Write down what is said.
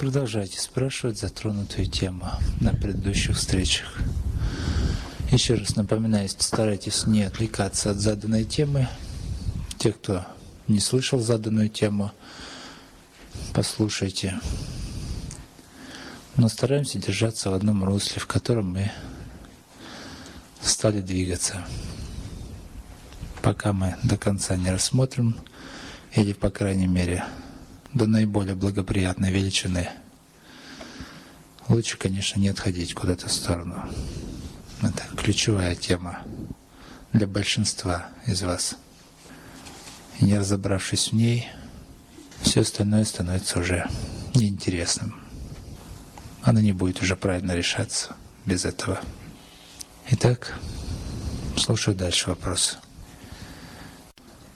продолжайте спрашивать затронутую тему на предыдущих встречах. Еще раз напоминаю, старайтесь не отвлекаться от заданной темы. Те, кто не слышал заданную тему, послушайте. Но стараемся держаться в одном русле, в котором мы стали двигаться. Пока мы до конца не рассмотрим, или, по крайней мере, до наиболее благоприятной величины, лучше, конечно, не отходить куда-то в сторону. Это ключевая тема для большинства из вас. И не разобравшись в ней, все остальное становится уже неинтересным. Оно не будет уже правильно решаться без этого. Итак, слушаю дальше вопросы.